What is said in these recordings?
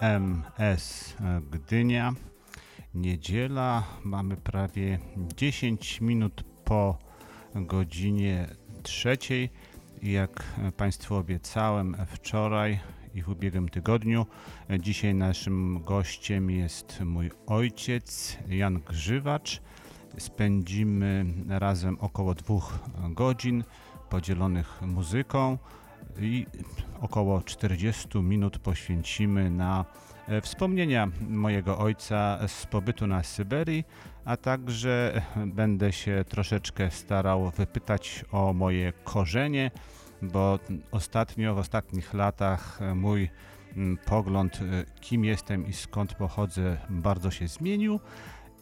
FMS Gdynia. Niedziela, mamy prawie 10 minut po godzinie trzeciej. Jak Państwu obiecałem wczoraj i w ubiegłym tygodniu, dzisiaj naszym gościem jest mój ojciec Jan Grzywacz. Spędzimy razem około dwóch godzin podzielonych muzyką i około 40 minut poświęcimy na e, wspomnienia mojego ojca z pobytu na Syberii, a także będę się troszeczkę starał wypytać o moje korzenie, bo ostatnio, w ostatnich latach e, mój pogląd, e, kim jestem i skąd pochodzę, bardzo się zmienił.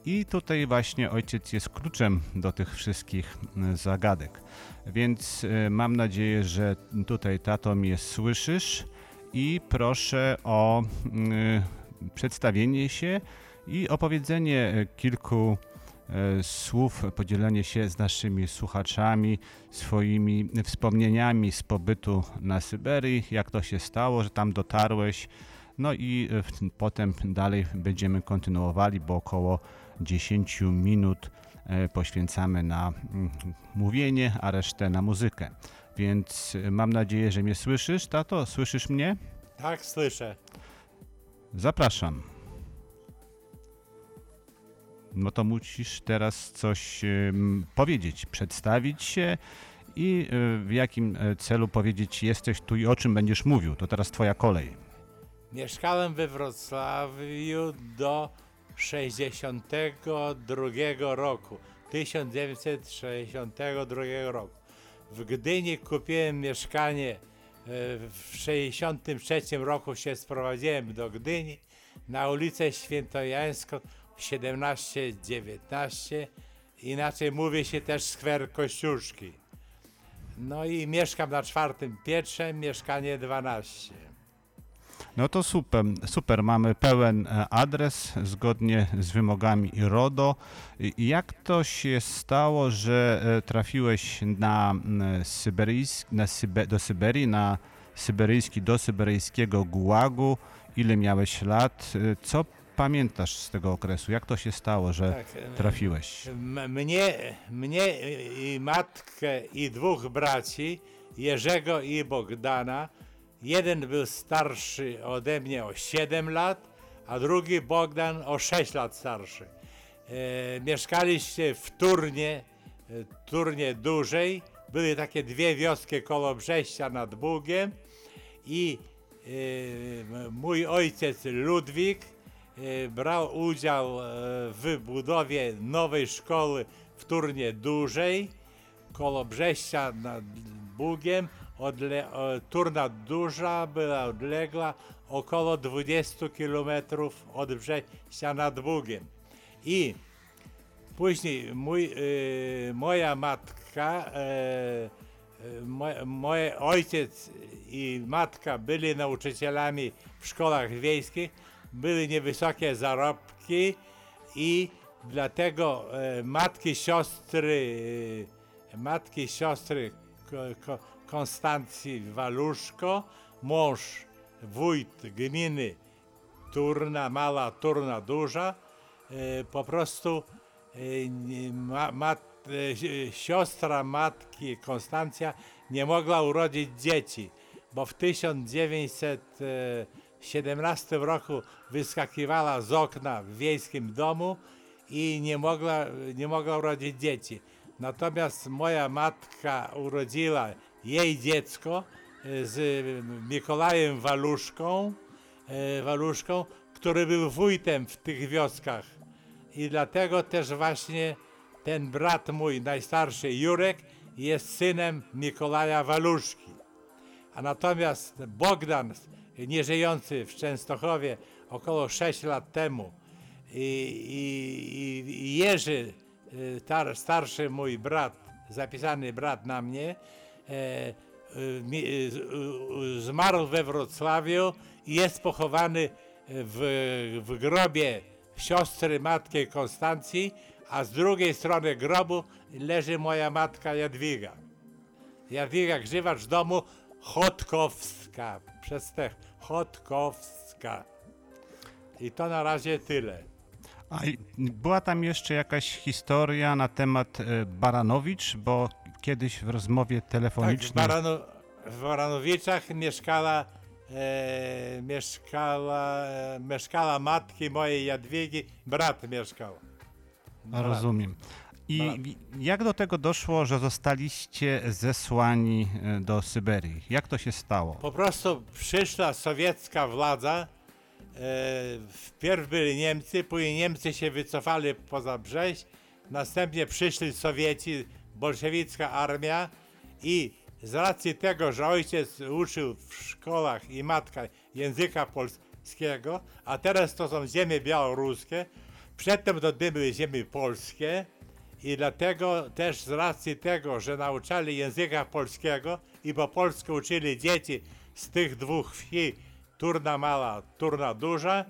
I tutaj właśnie ojciec jest kluczem do tych wszystkich mm, zagadek. Więc y, mam nadzieję, że tutaj tato mnie słyszysz i proszę o y, przedstawienie się i opowiedzenie kilku słów, podzielenie się z naszymi słuchaczami swoimi wspomnieniami z pobytu na Syberii, jak to się stało, że tam dotarłeś. No i potem dalej będziemy kontynuowali, bo około 10 minut e, poświęcamy na mm, mówienie, a resztę na muzykę. Więc e, mam nadzieję, że mnie słyszysz, tato? Słyszysz mnie? Tak, słyszę. Zapraszam. No to musisz teraz coś em, powiedzieć, przedstawić się i e, w jakim e, celu powiedzieć jesteś tu i o czym będziesz mówił. To teraz twoja kolej. Mieszkałem we Wrocławiu do 62 roku. 1962 roku. W Gdyni kupiłem mieszkanie. e, W 63 roku się sprowadziłem do Gdyni. na ulicę Świętojańską 17-19. Inaczej mówi się też skwer Kościuszki. No i mieszkam na czwartym piętrze, mieszkanie 12. No to super, super. Mamy pełen e, adres zgodnie z wymogami RODO. Jak to się stało, że e, trafiłeś na, syberyjsk, na Sybe, do Syberii, na syberyjski, do syberyjskiego gułagu? Ile miałeś lat? E, Co pamiętasz z tego okresu? Jak to się stało, że Tak, trafiłeś? Mnie, mnie i matkę i dwóch braci, Jerzego i Bogdana. Jeden był starszy ode mnie o 7 lat, a drugi Bogdan o 6 lat starszy. E, mieszkaliście w Turnie, e, Turnie dużej. Były takie dwie wioski koło Brześcia nad Bugiem i e, mój ojciec Ludwik e, brał udział e, w budowie nowej szkoły w Turnie Dużej koło Brześcia nad Bugiem. Odle, o, Turna Duża była odległa około 20 km od Brześcia nad Bugiem. I Później mój, y, moja matka, e, e, mój ojciec i matka byli nauczycielami w szkołach wiejskich, były niewysokie zarobki i dlatego e, matki siostry, e, matki siostry Ko, Ko, Konstancji Waluszko, mąż wójt gminy Turna, Mała Turna Duża, e, po prostu e, ma, mat, e, si- siostra matki Konstancja nie mogła urodzić dzieci, bo w 1917 roku wyskakiwała z okna w wiejskim domu i nie mogła, nie mogła urodzić dzieci. Natomiast moja matka urodziła jej dziecko e, z Mikołajem Waluszką, e, Waluszką, który był wójtem w tych wioskach. I dlatego też właśnie ten brat mój, najstarszy Jurek, jest synem Mikołaja Waluszki. A natomiast Bogdan, nieżyjący w Częstochowie około 6 lat temu i, i, i Jerzy, tar, starszy mój brat, zapisany brat na mnie, e, zmarł we Wrocławiu i jest pochowany w, w grobie siostry matki Konstancji, a z drugiej strony grobu leży moja matka Jadwiga. Jadwiga Grzywacz domu Chodkowska. Przez te Chodkowska. I to na razie tyle. A była tam jeszcze jakaś historia na temat e, Baranowicz, bo kiedyś w rozmowie Tak, w, telefonicznej... Barano, w Baranowiczach mieszkała, e, mieszkała, e, mieszkała matki mojej Jadwigi, brat mieszkał. Brat. Rozumiem. I Brat. jak do tego doszło, że zostaliście zesłani e, do Syberii? Jak to się stało? Po prostu przyszła sowiecka władza. E, wpierw byli Niemcy, później Niemcy się wycofali poza Brześć, następnie przyszli Sowieci, bolszewicka armia i z racji tego, że ojciec uczył w szkołach i matka języka polskiego, a teraz to są ziemie białoruskie, przedtem to były ziemie polskie, i dlatego też z racji tego, że nauczali języka polskiego i po polsku uczyli dzieci z tych dwóch wsi, Turna Mała, Turna Duża,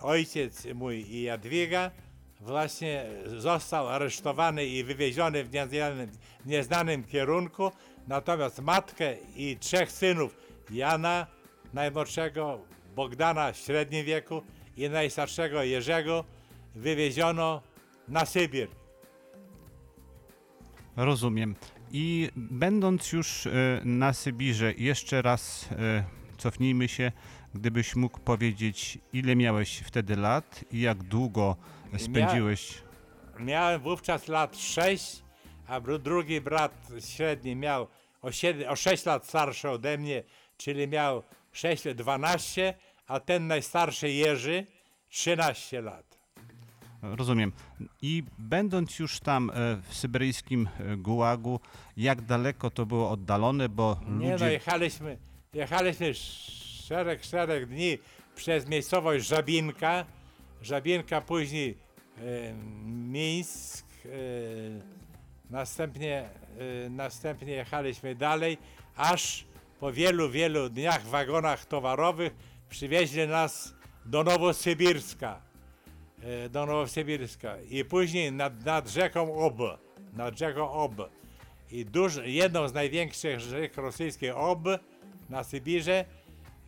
ojciec mój i Jadwiga właśnie został aresztowany i wywieziony w nieznanym, nieznanym kierunku, natomiast matkę i trzech synów, Jana najmłodszego, Bogdana w średnim wieku i najstarszego Jerzego wywieziono na Sybir. Rozumiem. I będąc już e, na Sybirze, jeszcze raz e, cofnijmy się, gdybyś mógł powiedzieć, ile miałeś wtedy lat i jak długo spędziłeś. Miałem wówczas lat 6, a drugi brat średni miał o, 7, o 6 lat starszy ode mnie, czyli miał 6 lat 12, a ten najstarszy Jerzy 13 lat. Rozumiem. I będąc już tam e, w syberyjskim e, gułagu, jak daleko to było oddalone, bo Nie no, ludzie... jechaliśmy, jechaliśmy szereg, szereg dni przez miejscowość Żabinka, Żabinka później e, Mińsk, e, następnie, e, następnie jechaliśmy dalej, aż po wielu, wielu dniach w wagonach towarowych przywieźli nas do Nowosybirska e, do Nowosybirska i później nad, nad rzeką Ob, nad rzeką Ob. I duż, jedną z największych rzek rosyjskich Ob na Sybirze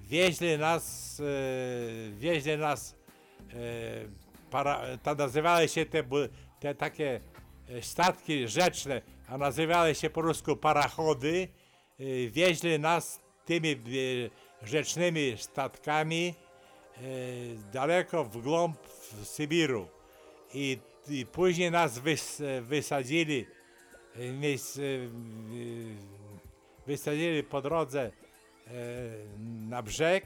wieźli nas, e, wieźli nas, para, to nazywały się te, te takie e, statki rzeczne, a nazywały się po rusku parachody, e, wieźli nas tymi e, rzecznymi statkami e, daleko w głąb w Sybiru. I, i później nas wys, wysadzili, e, e, wysadzili po drodze e, na brzeg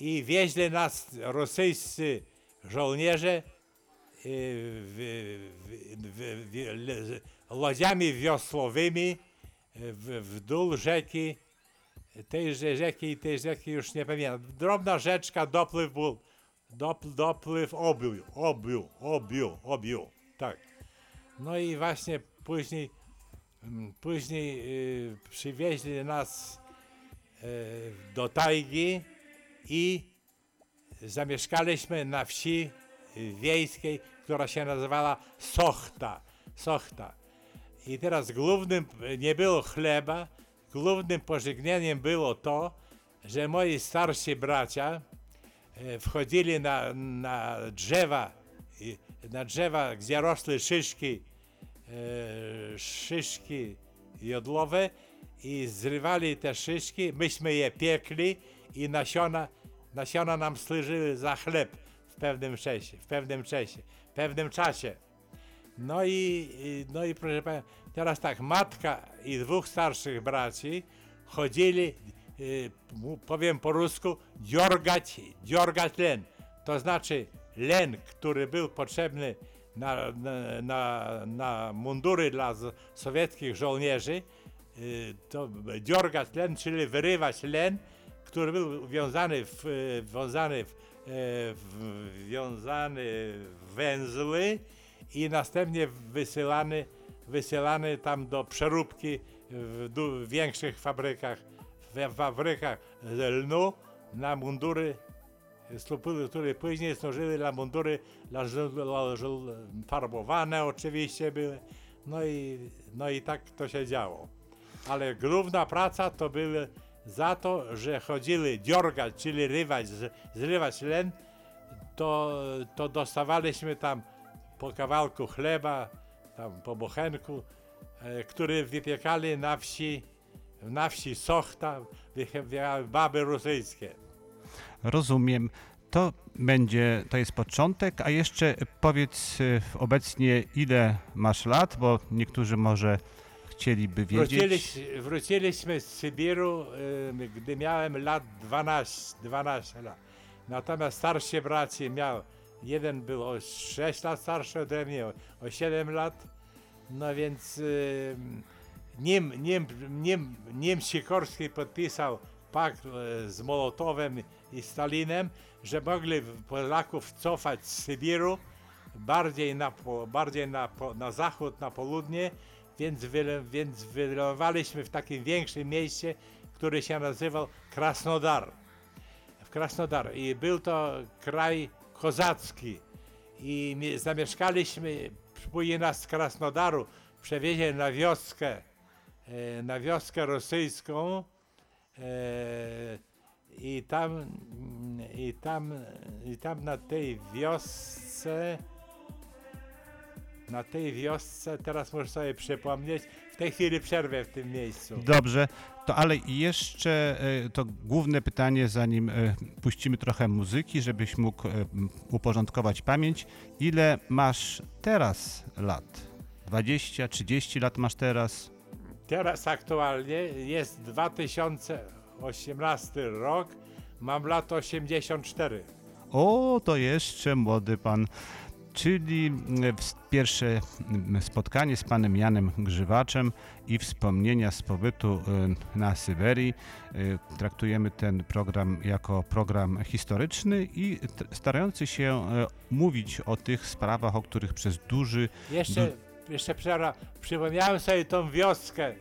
i wieźli nas rosyjscy żołnierze łodziami wiosłowymi e, w, w dół rzeki tejże rzeki i tej rzeki już nie pamiętam. Drobna rzeczka, dopływ był, dopl, dopływ obił, obił, obił, obił, tak. No i właśnie później, mm, później y, przywieźli nas y, do tajgi i zamieszkaliśmy na wsi wiejskiej, która się nazywała Sochta. Sochta. I teraz głównym, nie było chleba, głównym pożegnaniem było to, że moi starsi bracia e, wchodzili na, na drzewa, na drzewa, gdzie rosły szyszki, e, szyszki jodłowe i zrywali te szyszki, myśmy je piekli i nasiona, nasiona nam służyły za chleb w pewnym czasie, w pewnym czasie, w pewnym czasie. No i, no i proszę pana, teraz tak, matka i dwóch starszych braci chodzili, y, powiem po rusku, dziorgać, dziorgać len. To znaczy len, który był potrzebny na, na, na, na mundury dla sowieckich żołnierzy, y, to dziorgać len, czyli wyrywać len, który był wiązany w, y, wiązany w, e, w, wiązany w węzły i następnie wysyłany, wysyłany tam do przeróbki w, w większych fabrykach, w fabrykach z lnu na mundury, które później służyły dla mundury dla dla farbowane oczywiście były. No i, no i tak to się działo. Ale główna praca to były za to, że chodzili dziorgać, czyli rywać, zrywać len, to, to dostawaliśmy tam po kawałku chleba, tam po bochenku, e, który wypiekali na wsi, na wsi Sochta, wypiekały baby rosyjskie. Rozumiem. To będzie, to jest początek, a jeszcze powiedz y, obecnie ile masz lat, bo niektórzy może chcieliby wiedzieć. Wróciliś, wróciliśmy z Sybiru, gdy miałem lat 12, 12 lat. Natomiast starsi braci miał, jeden był o 6 lat starszy ode mnie, o, o 7 lat. No więc nim, nim, nim, nim Sikorski podpisał pakt e, z Mołotowem i Stalinem, że mogli Polaków cofać z Sybiru bardziej na, bardziej na, na zachód, na południe, więc, wyle, więc wylądowaliśmy w takim większym mieście, który się nazywał Krasnodar. W Krasnodar. I był to kraj kozacki. I mi- zamieszkaliśmy, później nas z Krasnodaru przewieźli na wioskę, e, na wioskę rosyjską. E, I tam, i tam, i tam na tej wiosce, na tej wiosce, teraz muszę sobie przypomnieć, w tej chwili przerwę w tym miejscu. Dobrze, to ale jeszcze y, to główne pytanie, zanim y, puścimy trochę muzyki, żebyś mógł m, uporządkować pamięć. Ile masz teraz lat? 20, 30 lat masz teraz? Teraz aktualnie jest 2018 rok, mam lat 84. O, to jeszcze młody pan. Czyli mm, pierwsze mm, spotkanie z panem Janem Grzywaczem i wspomnienia z pobytu y, na Syberii. Y, Traktujemy ten program jako program historyczny i starający się y, mówić o tych sprawach, o których przez duży Jeszcze, jeszcze przera, przypomniałem sobie tą wioskę,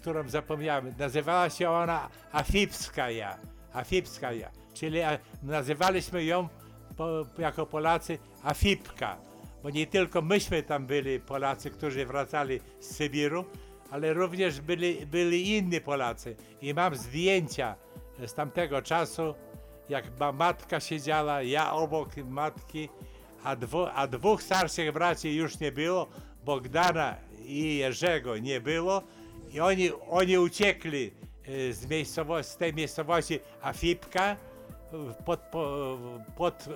którą zapomniałem. Nazywała się ona Afipskaja. Afipskaja, czyli nazywaliśmy ją po, jako Polacy Afipka, bo nie tylko myśmy tam byli Polacy, którzy wracali z Sybiru, ale również byli, byli inni Polacy. I mam zdjęcia z tamtego czasu, jak ma matka siedziała, ja obok matki, a, a dwóch starszych braci już nie było, Bogdana i Jerzego nie było i oni, oni uciekli e, z, miejscowości, z tej miejscowości Afipka pod, po, pod,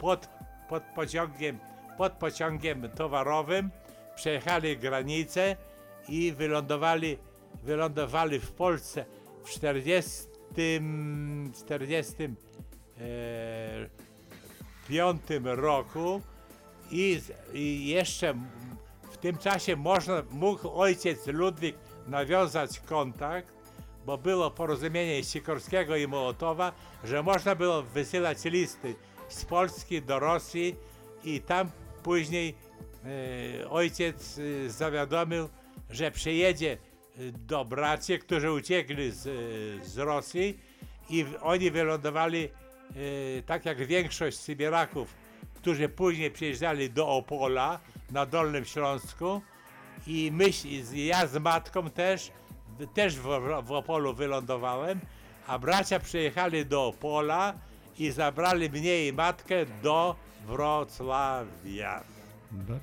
pod, pod, pociągiem, pod pociągiem towarowym, przejechali granicę i wylądowali, wylądowali w Polsce w 40, 40 e, roku i, i jeszcze w tym czasie można, mógł ojciec Ludwik nawiązać kontakt, bo było porozumienie Sikorskiego i Mołotowa, że można było wysyłać listy z Polski do Rosji i tam później e, ojciec e, zawiadomił, że przyjedzie e, do braci, którzy uciekli z, z Rosji i oni wylądowali tak jak większość Sybieraków, którzy później przyjeżdżali do Opola na Dolnym Śląsku i myśl, ja z matką też, też w, w Opolu wylądowałem, a bracia przyjechali do Opola i zabrali mnie i matkę do Wrocławia.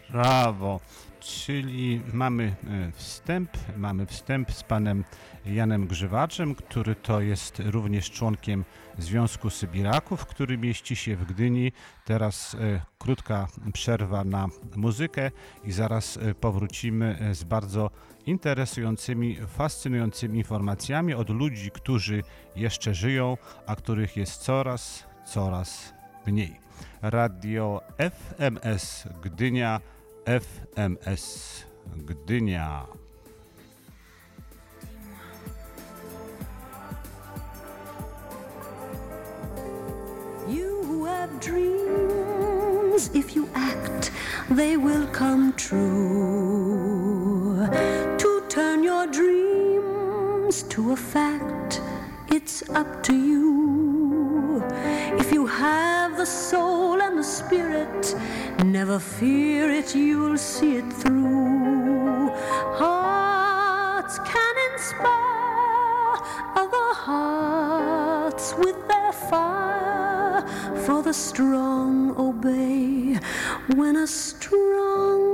Brawo. Czyli mamy e, wstęp, mamy wstęp z panem Janem Grzywaczem, który to jest również członkiem Związku Sybiraków, który mieści się w Gdyni. Teraz e, krótka przerwa na muzykę i zaraz e, powrócimy z bardzo interesującymi, fascynującymi informacjami od ludzi, którzy jeszcze żyją, a których jest coraz, coraz mniej. Radio FMS Gdynia, FMS Gdynia. You have dreams, if you act, they will come true. Dreams to a fact, it's up to you. If you have the soul and the spirit, never fear it, you'll see it through. Hearts can inspire other hearts with their fire, for the strong obey when a strong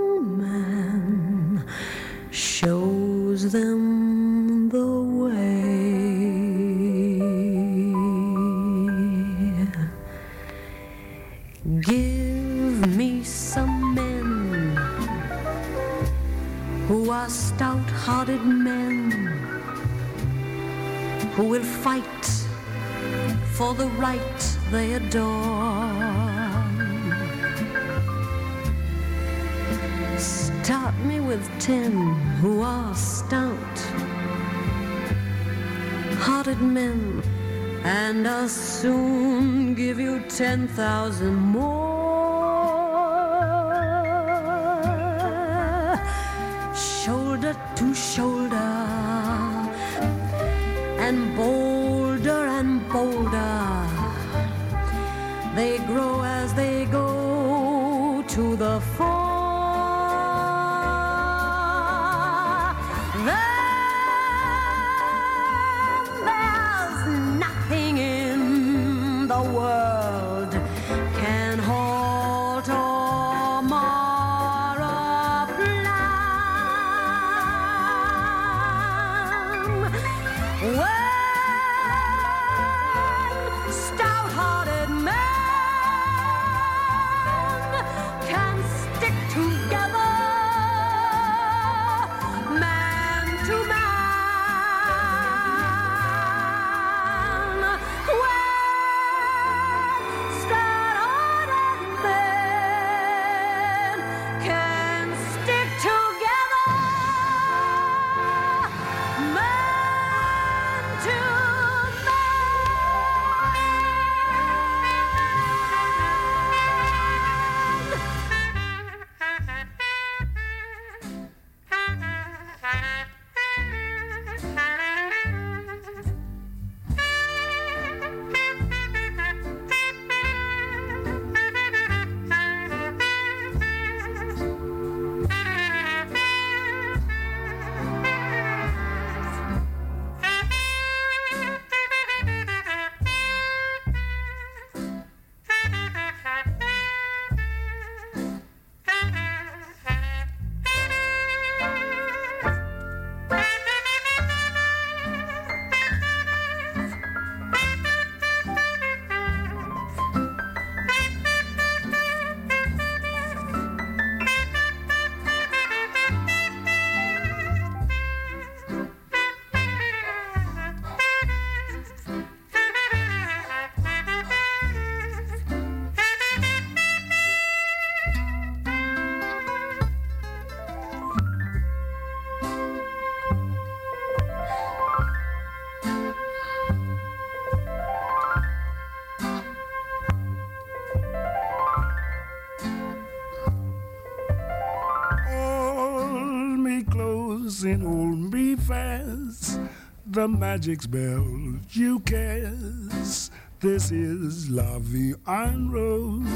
them the way. Give me some men who are stout hearted men who will fight for the right they adore. Start me with ten who are stout hearted men, and I'll soon give you ten thousand more. Fast. The magic spell you cast. This is Vie en Rose.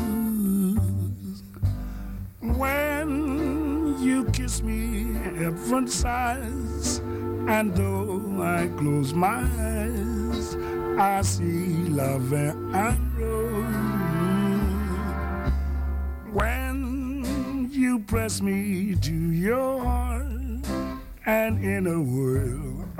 When you kiss me, heaven sighs, and though I close my eyes, I see La Vie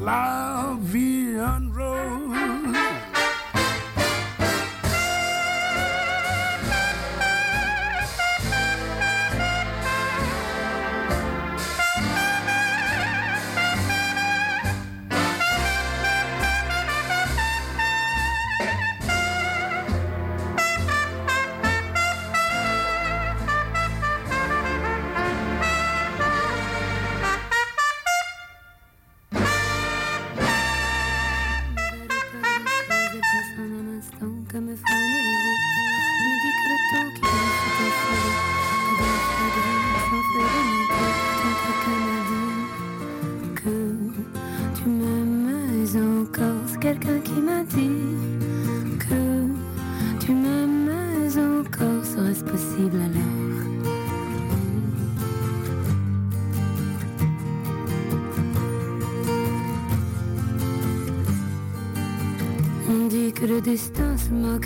la vie en rose.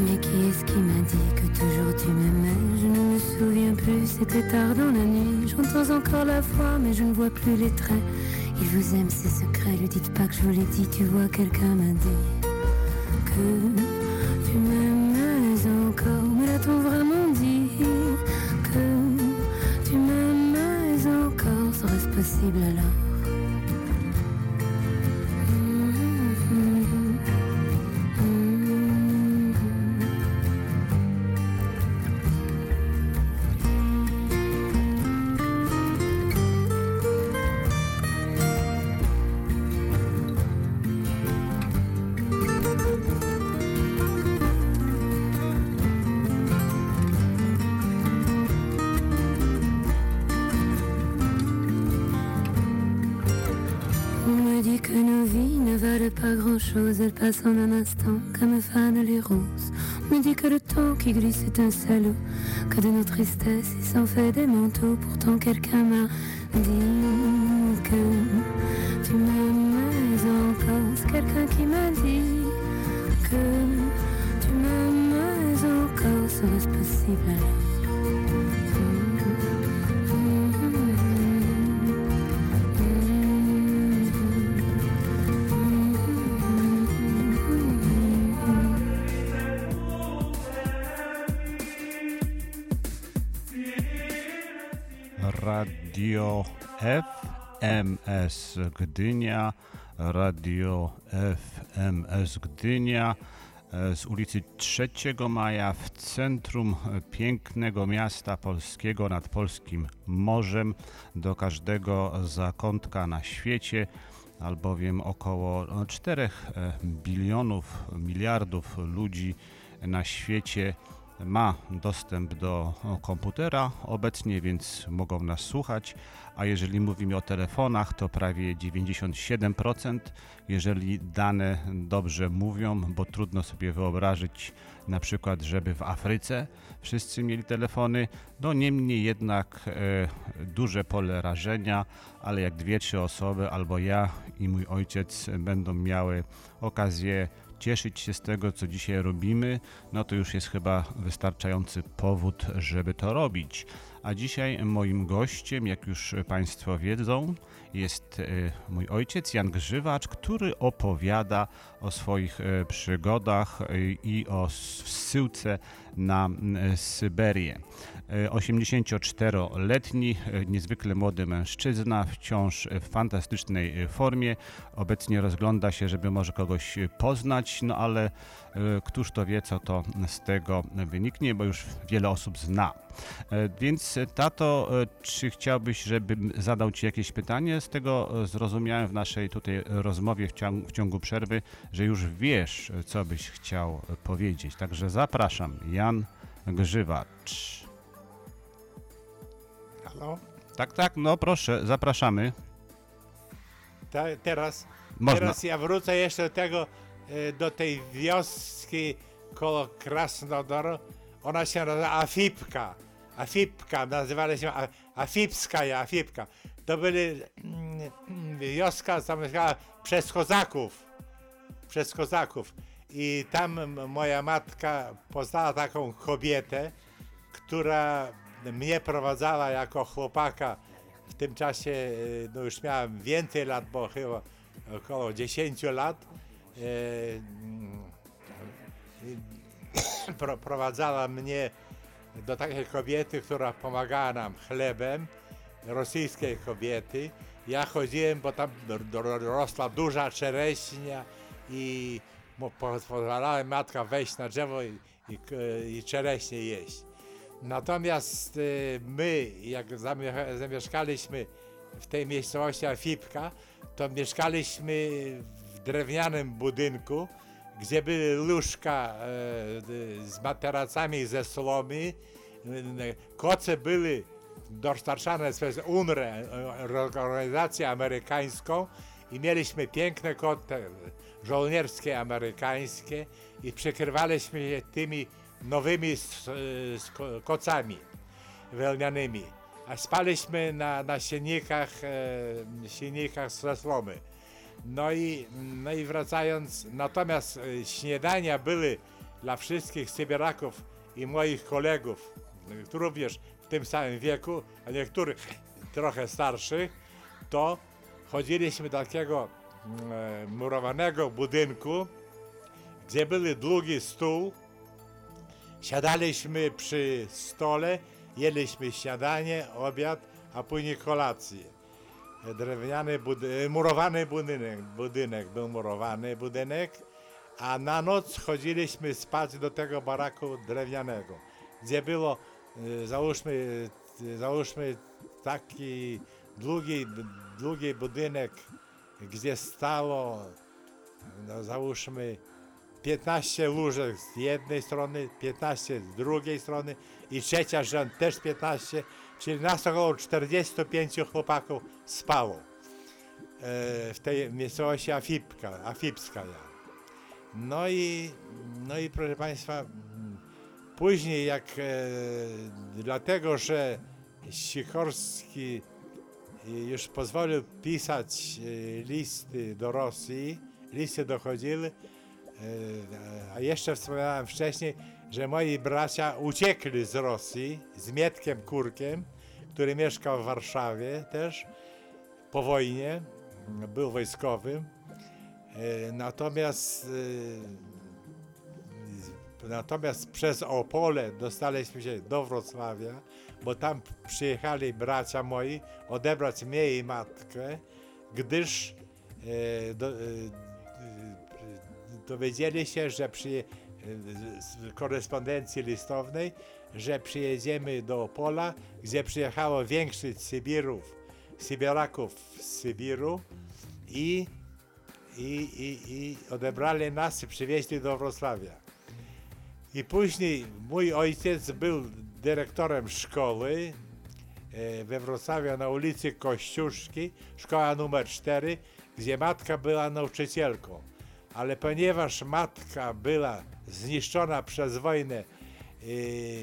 Mais qui est-ce qui m'a dit que toujours tu m'aimais? Je ne me souviens plus, c'était tard dans la nuit. J'entends encore la voix, mais je ne vois plus les traits. Il vous aime, ses secrets, lui dites pas que je vous l'ai dit. Tu vois, quelqu'un m'a dit que pas grand-chose, elles passent en un instant comme fanent les roses. On me dit que le temps qui glisse est un salaud, que de nos tristesses il s'en fait des manteaux. Pourtant quelqu'un m'a dit que tu m'aimais encore. Quelqu'un qui m'a dit que tu m'aimais encore. Serait-ce possible? alors FMS Gdynia, Radio FMS Gdynia e, z ulicy 3 Maja w centrum e, pięknego miasta polskiego nad polskim morzem. Do każdego zakątka na świecie, albowiem około no, 4 bilionów, miliardów ludzi na świecie ma dostęp do komputera obecnie, więc mogą nas słuchać. A jeżeli mówimy o telefonach, to prawie 97%. Jeżeli dane dobrze mówią, bo trudno sobie wyobrazić na przykład, żeby w Afryce wszyscy mieli telefony. No niemniej jednak e, duże pole rażenia, ale jak dwie, trzy osoby, albo ja i mój ojciec będą miały okazję cieszyć się z tego, co dzisiaj robimy, no to już jest chyba wystarczający powód, żeby to robić. A dzisiaj moim gościem, jak już Państwo wiedzą, jest e, mój ojciec Jan Grzywacz, który opowiada o swoich e, przygodach e, i o zsyłce na Syberię. E, 84-letni, e, niezwykle młody mężczyzna, wciąż w fantastycznej e, formie. Obecnie rozgląda się, żeby może kogoś e, poznać, no ale któż to wie, co to z tego wyniknie, bo już wiele osób zna. Więc tato, czy chciałbyś, żebym zadał Ci jakieś pytanie? Z tego zrozumiałem w naszej tutaj rozmowie w ciągu, w ciągu przerwy, że już wiesz, co byś chciał powiedzieć. Także zapraszam, Jan Grzywacz. Halo? Tak, tak, no proszę, zapraszamy. Ta, teraz, Można. teraz ja wrócę jeszcze do tego, e, do tej wioski koło Krasnodoru. Ona się nazywa Afipka. Afipka, nazywali się Afipska, Afipka. To byli mm, wioska zamieszkała przez kozaków. Przez kozaków. I tam moja matka poznała taką kobietę, która mnie prowadzała jako chłopaka. W tym czasie e, no już miałem więcej lat, bo chyba około 10 lat. E, prowadzała mnie do takiej kobiety, która pomagała nam chlebem, rosyjskiej kobiety. Ja chodziłem, bo tam ro- ro- rosła duża czereśnia i pozwalałem matka wejść na drzewo i, i, i czereśnie jeść. Natomiast y, my, jak zamie- zamieszkaliśmy w tej miejscowości Afipka, to mieszkaliśmy w drewnianym budynku, gdzie były łóżka e, z materacami ze słomy. Koce były dostarczane przez UNRWA, e, organizację amerykańską i mieliśmy piękne koty żołnierskie amerykańskie i przykrywaliśmy się tymi nowymi e, kocami wełnianymi. A spaliśmy na, na silnikach, e, silnikach ze słomy. No i, no i wracając, natomiast e, śniadania były dla wszystkich Sybieraków i moich kolegów, również w tym samym wieku, a niektórych trochę starszych, to chodziliśmy do takiego murowanego budynku, gdzie był długi stół, siadaliśmy przy stole, jedliśmy śniadanie, obiad, a później kolację. Drewniany, budy- murowany budynek, budynek, był murowany budynek, a na noc chodziliśmy spać do tego baraku drewnianego, gdzie było, y, załóżmy, y, załóżmy taki długi, długi budynek, gdzie stało, no załóżmy, 15 łóżek z jednej strony, 15 z drugiej strony i trzecia rząd też 15, czyli nas około 45 chłopaków spało e, w tej miejscowości Afipka, Afipska. No i, no i proszę Państwa, później jak e, dlatego, że Sikorski e, już pozwolił pisać e, listy do Rosji, listy dochodziły, A jeszcze wspomniałem wcześniej, że moi bracia uciekli z Rosji z Mietkiem Kurkiem, który mieszkał w Warszawie też po wojnie, był wojskowym. E, Natomiast, e, natomiast przez Opole dostaliśmy się do Wrocławia, bo tam przyjechali bracia moi odebrać mnie i matkę, gdyż e, do, e, dowiedzieli się, że przy z korespondencji listownej, że przyjedziemy do Opola, gdzie przyjechało większość Sybirów, Sybieraków z Sybiru i, i, i, i odebrali nas i przywieźli do Wrocławia. I później mój ojciec był dyrektorem szkoły e, we Wrocławiu na ulicy Kościuszki, szkoła numer 4, gdzie matka była nauczycielką. Ale ponieważ matka była zniszczona przez wojnę, e,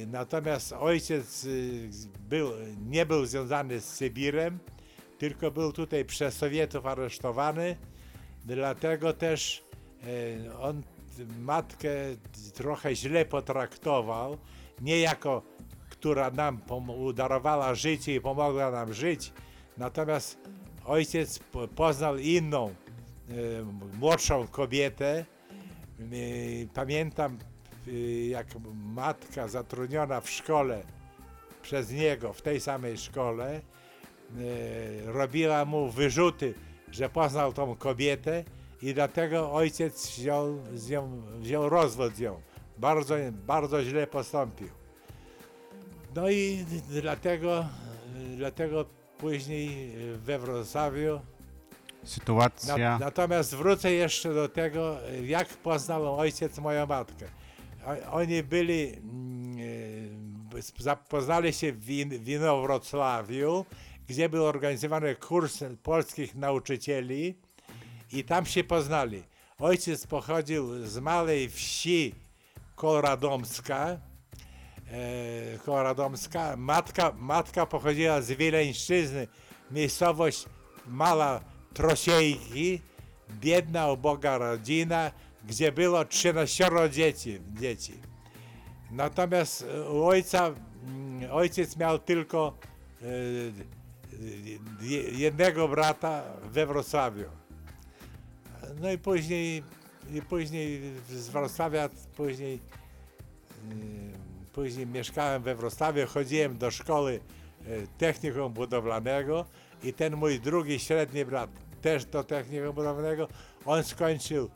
natomiast ojciec e, był, nie był związany z Sybirem, tylko był tutaj przez Sowietów aresztowany, dlatego też e, on matkę trochę źle potraktował, nie jako która nam udarowała życie i pomogła nam żyć, natomiast ojciec po- poznał inną, młodszą kobietę. E, Pamiętam, e, jak matka zatrudniona w szkole przez niego, w tej samej szkole, e, robiła mu wyrzuty, że poznał tą kobietę i dlatego ojciec wziął, z nią, wziął rozwód z nią. Bardzo, bardzo źle postąpił. No i dlatego, dlatego później we Wrocławiu Sytuacja. na, natomiast wrócę jeszcze do tego, jak poznał ojciec moją matkę. Oni byli, mm, e, poznali się w, Win, w Inowrocławiu, gdzie był organizowany kurs polskich nauczycieli i tam się poznali. Ojciec pochodził z małej wsi Kolradomska, e, Kolradomska. Matka, matka pochodziła z Wileńszczyzny, miejscowość Mala Trosiejki, biedna, uboga rodzina, gdzie było 13 dzieci. dzieci. Natomiast e, u ojca, ojciec miał tylko e, je- jednego brata we Wrocławiu. No i później, i później z Wrocławia, później, później mieszkałem we Wrocławiu, chodziłem do szkoły technikum budowlanego i ten mój drugi średni brat też do technikum budowlanego, on skończył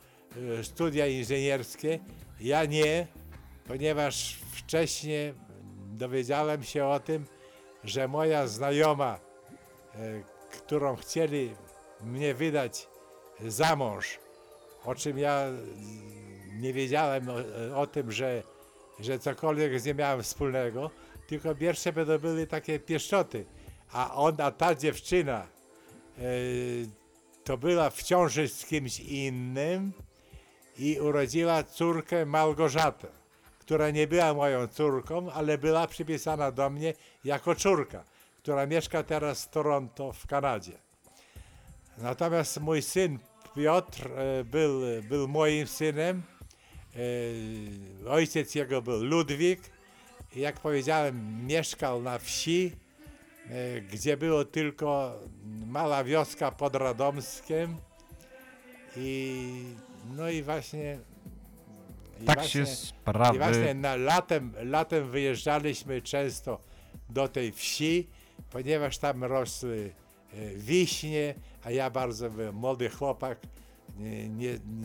y, studia inżynierskie, ja nie, ponieważ wcześniej dowiedziałem się o tym, że moja znajoma, e, którą chcieli mnie wydać za mąż, o czym ja nie wiedziałem o, o tym, że, że cokolwiek z nie miałem wspólnego, tylko pierwsze będą były takie pieszczoty, a ona, ta dziewczyna, e, to była w ciąży z kimś innym i urodziła córkę Małgorzatę, która nie była moją córką, ale była przypisana do mnie jako córka, która mieszka teraz w Toronto w Kanadzie. Natomiast mój syn Piotr e, był, był moim synem. E, Ojciec jego był Ludwik. Jak powiedziałem, mieszkał na wsi, gdzie było tylko mała wioska pod Radomskiem. I no i właśnie. i tak właśnie- się sprawy. i właśnie na latem, latem wyjeżdżaliśmy często do tej wsi, ponieważ tam rosły e, wiśnie, a ja bardzo byłem młody chłopak, nie,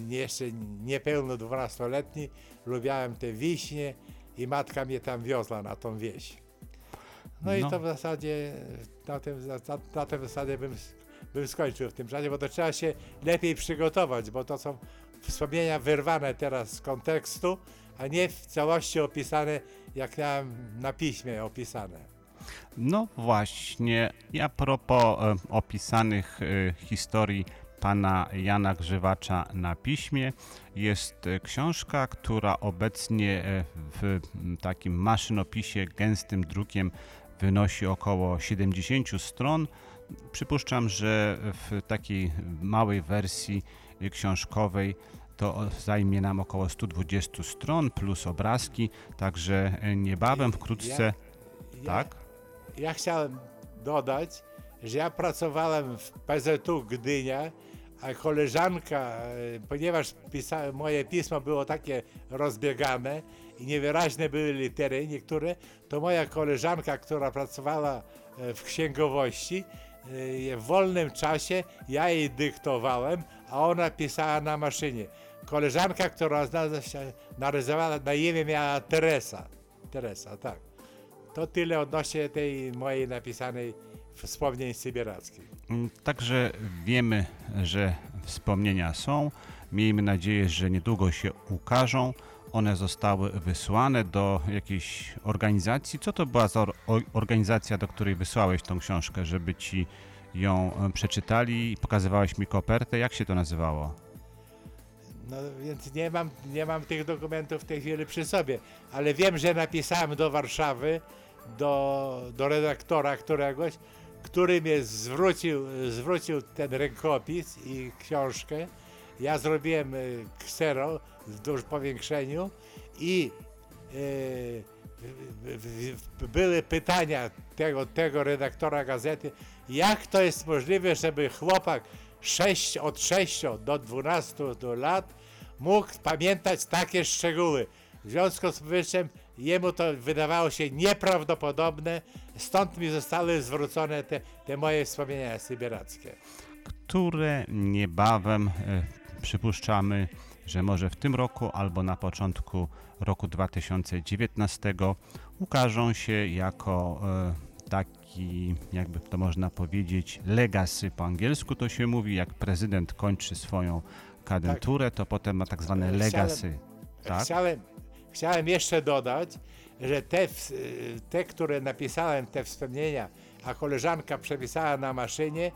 nie, jeszcze niepełno 12-letni, lubiałem te wiśnie i matka mnie tam wiozła na tą wieś. No, i No. to w zasadzie, na tym, na, na tym zasadzie bym, bym skończył w tym czasie, bo to trzeba się lepiej przygotować, bo to są wspomnienia wyrwane teraz z kontekstu, a nie w całości opisane, jak miałem na piśmie opisane. No właśnie, a propos e, opisanych e, historii pana Jana Grzywacza na piśmie, jest e, książka, która obecnie w takim maszynopisie gęstym drukiem wynosi około 70 stron. Przypuszczam, że w takiej małej wersji książkowej to zajmie nam około 120 stron plus obrazki, także niebawem, wkrótce, Ja, tak? ja chciałem dodać, że ja pracowałem w PZU Gdynia, a koleżanka, e, ponieważ pisa, moje pismo było takie rozbiegane i niewyraźne były litery niektóre, to moja koleżanka, która pracowała e, w księgowości, e, w wolnym czasie ja jej dyktowałem, a ona pisała na maszynie. Koleżanka, która się, narysowała na imię miała Teresa. Teresa, tak. To tyle odnośnie tej mojej napisanej wspomnień sybirackich. Mm, Także wiemy, że wspomnienia są. Miejmy nadzieję, że niedługo się ukażą. One zostały wysłane do jakiejś organizacji. Co to była za organizacja, do której wysłałeś tą książkę, żeby ci ją e, przeczytali i pokazywałeś mi kopertę? Jak się to nazywało? No więc nie mam, nie mam tych dokumentów w tej chwili przy sobie, ale wiem, że napisałem do Warszawy, do, do redaktora któregoś, który mnie zwrócił, zwrócił ten rękopis i książkę. Ja zrobiłem y, ksero w dużym powiększeniu i w- były pytania tego, tego redaktora gazety, jak to jest możliwe, żeby chłopak 6, od 6 do 12 do lat mógł pamiętać takie szczegóły. W związku z powyższym jemu to wydawało się nieprawdopodobne, stąd mi zostały zwrócone te, te moje wspomnienia sybirackie. które niebawem e, przypuszczamy, że może w tym roku albo na początku roku 2019 ukażą się jako e, taki, jakby to można powiedzieć, legacy po angielsku to się mówi, jak prezydent kończy swoją kadenturę, to potem ma tak zwane Chciałem- legacy. Tak? Chciałem, chciałem jeszcze dodać, że te, te, które napisałem, te wspomnienia, a koleżanka przepisała na maszynie,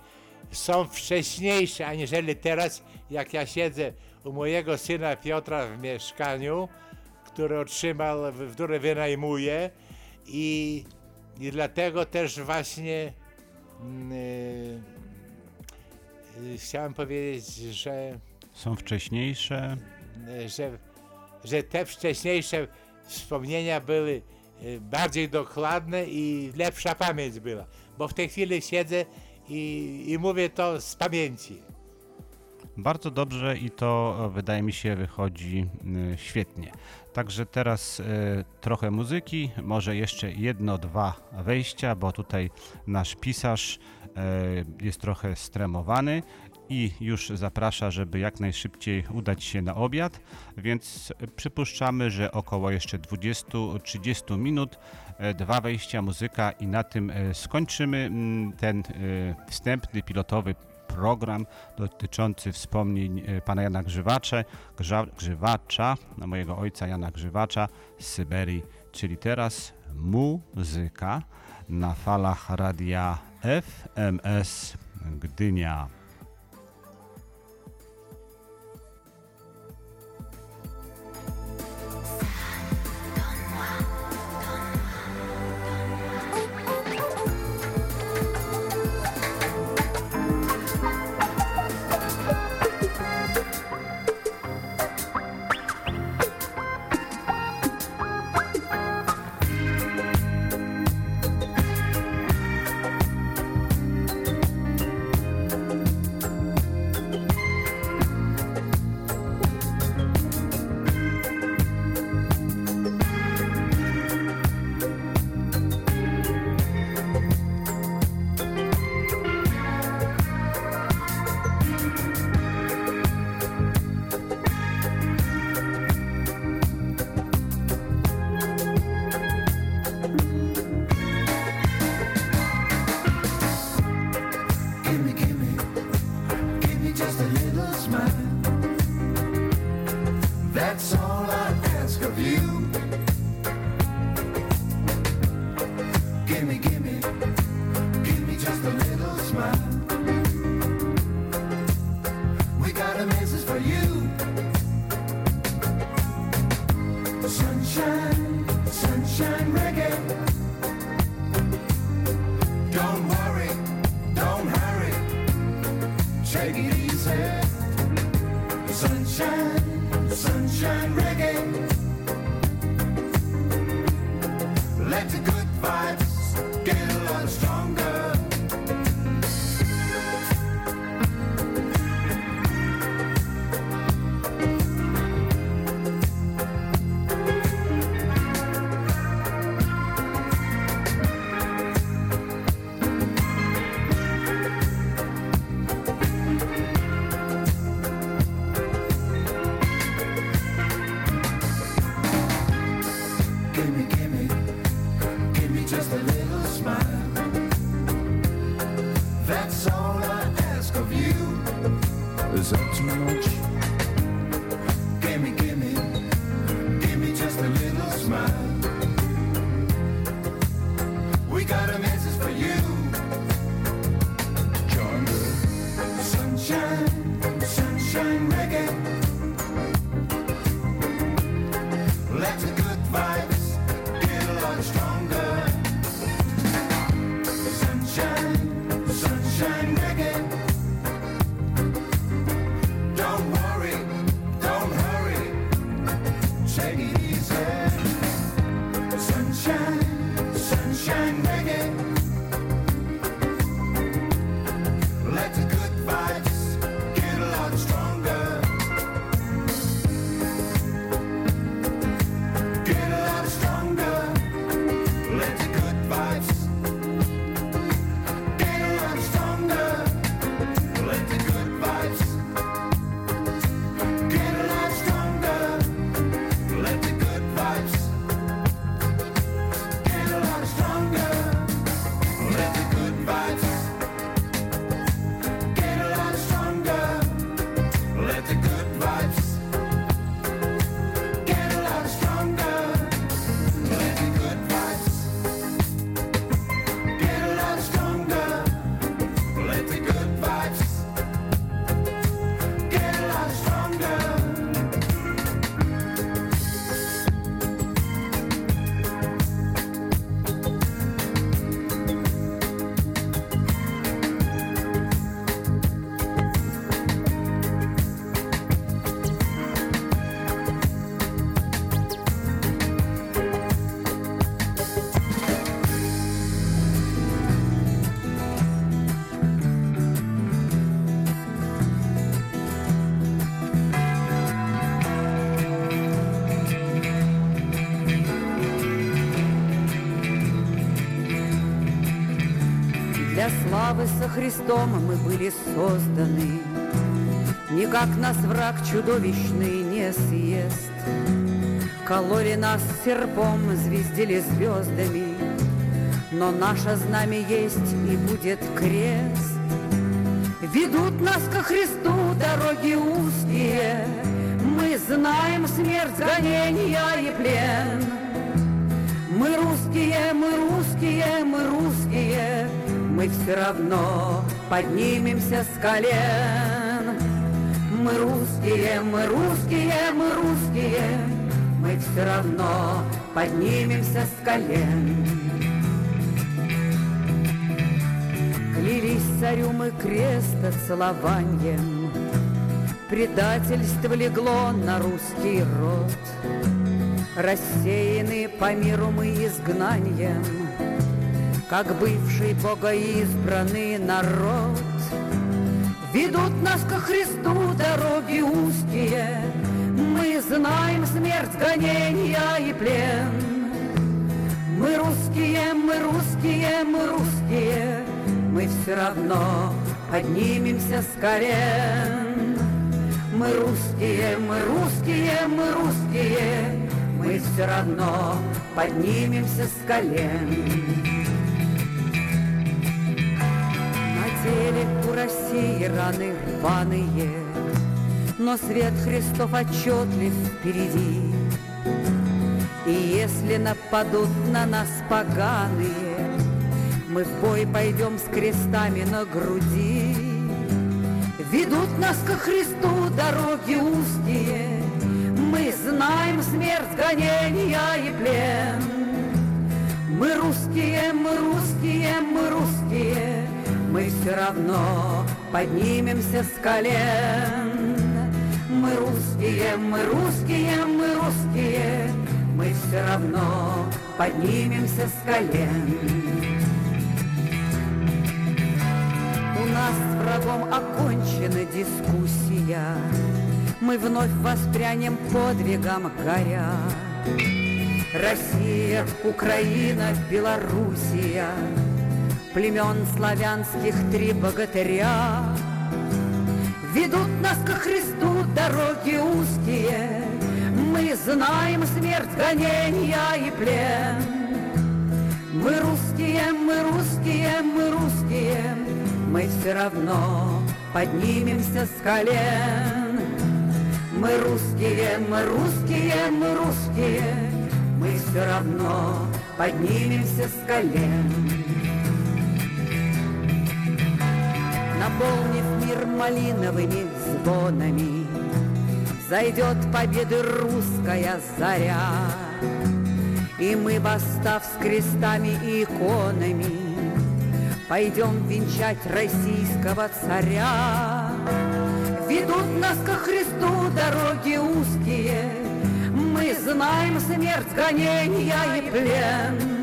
są wcześniejsze aniżeli teraz, jak ja siedzę u mojego syna Piotra w mieszkaniu, które otrzymał, w- które wynajmuje i, i dlatego też właśnie mm, y, y, chciałem powiedzieć, że Są wcześniejsze. że, że te wcześniejsze wspomnienia były e, bardziej dokładne i lepsza pamięć była. Bo w tej chwili siedzę i, i mówię to z pamięci. Bardzo dobrze i to e, wydaje mi się wychodzi e, świetnie. Także teraz e, trochę muzyki, może jeszcze jedno, dwa wejścia, bo tutaj nasz pisarz jest trochę stremowany i już zaprasza, żeby jak najszybciej udać się na obiad, więc przypuszczamy, że około jeszcze 20-30 minut, dwa wejścia, muzyka i na tym skończymy ten wstępny, pilotowy program dotyczący wspomnień e, pana Jana Grzywacze, Grza, Grzywacza, no, mojego ojca Jana Grzywacza z Syberii, czyli teraz muzyka na falach radia FMS Gdynia. Христом мы были созданы, Никак нас враг чудовищный не съест. Кололи нас серпом, звездили звездами, Но наше знамя есть и будет крест. Ведут нас ко Христу дороги узкие, Мы знаем смерть, гонения и плен. Мы русские, мы русские, мы русские, Мы все равно поднимемся с колен. Мы русские, мы русские, мы русские, Мы все равно поднимемся с колен. Клялись царю мы креста целованием, Предательство легло на русский род. Рассеяны по миру мы изгнанием, Как бывший богоизбранный народ. Ведут нас ко Христу дороги узкие, Мы знаем смерть, гонения и плен. Мы русские, мы русские, мы русские, Мы все равно поднимемся с колен. Мы русские, мы русские, мы русские, Мы все равно поднимемся с колен. Теле у России раны рваные, Но свет Христов отчетлив впереди. И если нападут на нас поганые, Мы в бой пойдем с крестами на груди. Ведут нас ко Христу дороги узкие, Мы знаем смерть, гонения и плен. Мы русские, мы русские, мы русские, Мы все равно поднимемся с колен. Мы русские, мы русские, мы русские, Мы все равно поднимемся с колен. У нас с врагом окончена дискуссия, Мы вновь воспрянем подвигом горя. Россия, Украина, Белоруссия, Племен славянских три богатыря. Ведут нас ко Христу дороги узкие, Мы знаем смерть, гонения и плен. Мы русские, мы русские, мы русские, Мы все равно поднимемся с колен. Мы русские, мы русские, мы русские, Мы все равно поднимемся с колен. Наполнив мир малиновыми звонами, Зайдет победы русская заря, И мы, восстав с крестами и иконами, Пойдем венчать российского царя. Ведут нас ко Христу дороги узкие, Мы знаем смерть, гонения и плен.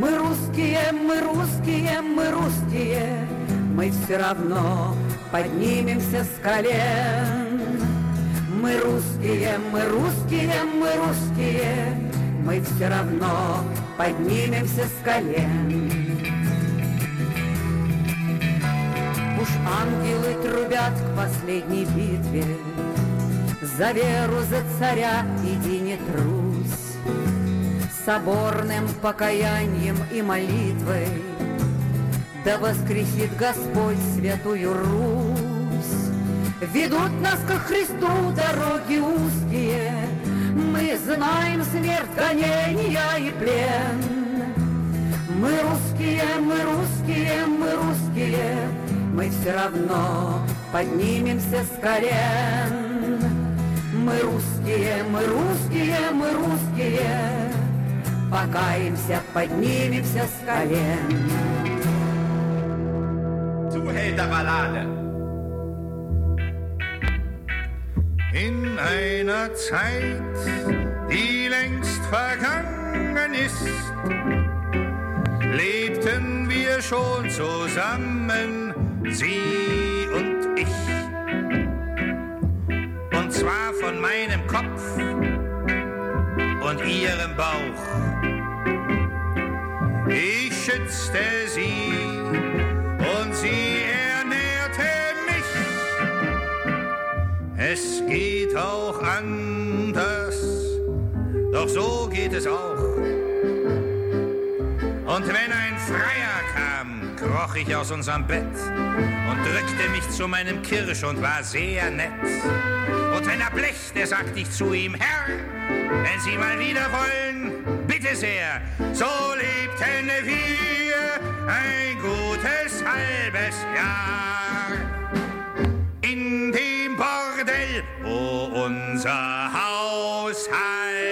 Мы русские, мы русские, мы русские, Мы все равно поднимемся с колен. Мы русские, мы русские, мы русские, Мы все равно поднимемся с колен. Уж ангелы трубят к последней битве, За веру, за царя иди не трусь, Соборным покаянием и молитвой Да воскресит Господь святую Русь. Ведут нас ко Христу дороги узкие, Мы знаем смерть, гонения и плен. Мы русские, мы русские, мы русские, Мы все равно поднимемся с колен. Мы русские, мы русские, мы русские, Покаемся, поднимемся с колен. Zuhälterballade. In einer Zeit, die längst vergangen ist, lebten wir schon zusammen, sie und ich. Und zwar von meinem Kopf und ihrem Bauch. Ich schützte sie und sie Es geht auch anders, doch so geht es auch. Und wenn ein Freier kam, kroch ich aus unserem Bett und drückte mich zu meinem Kirsch und war sehr nett. Und wenn er blechte, sagte ich zu ihm, Herr, wenn Sie mal wieder wollen, bitte sehr, so lebten wir ein gutes halbes Jahr wo unser Haus heißt.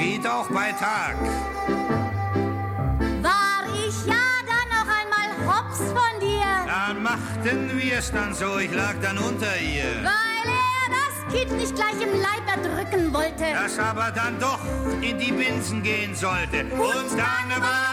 Geht auch bei Tag. War ich ja dann noch einmal hops von dir. Da machten wir es dann so? Ich lag dann unter ihr. Weil er das Kind nicht gleich im Leib erdrücken wollte. Das aber dann doch in die Binsen gehen sollte. Und dann war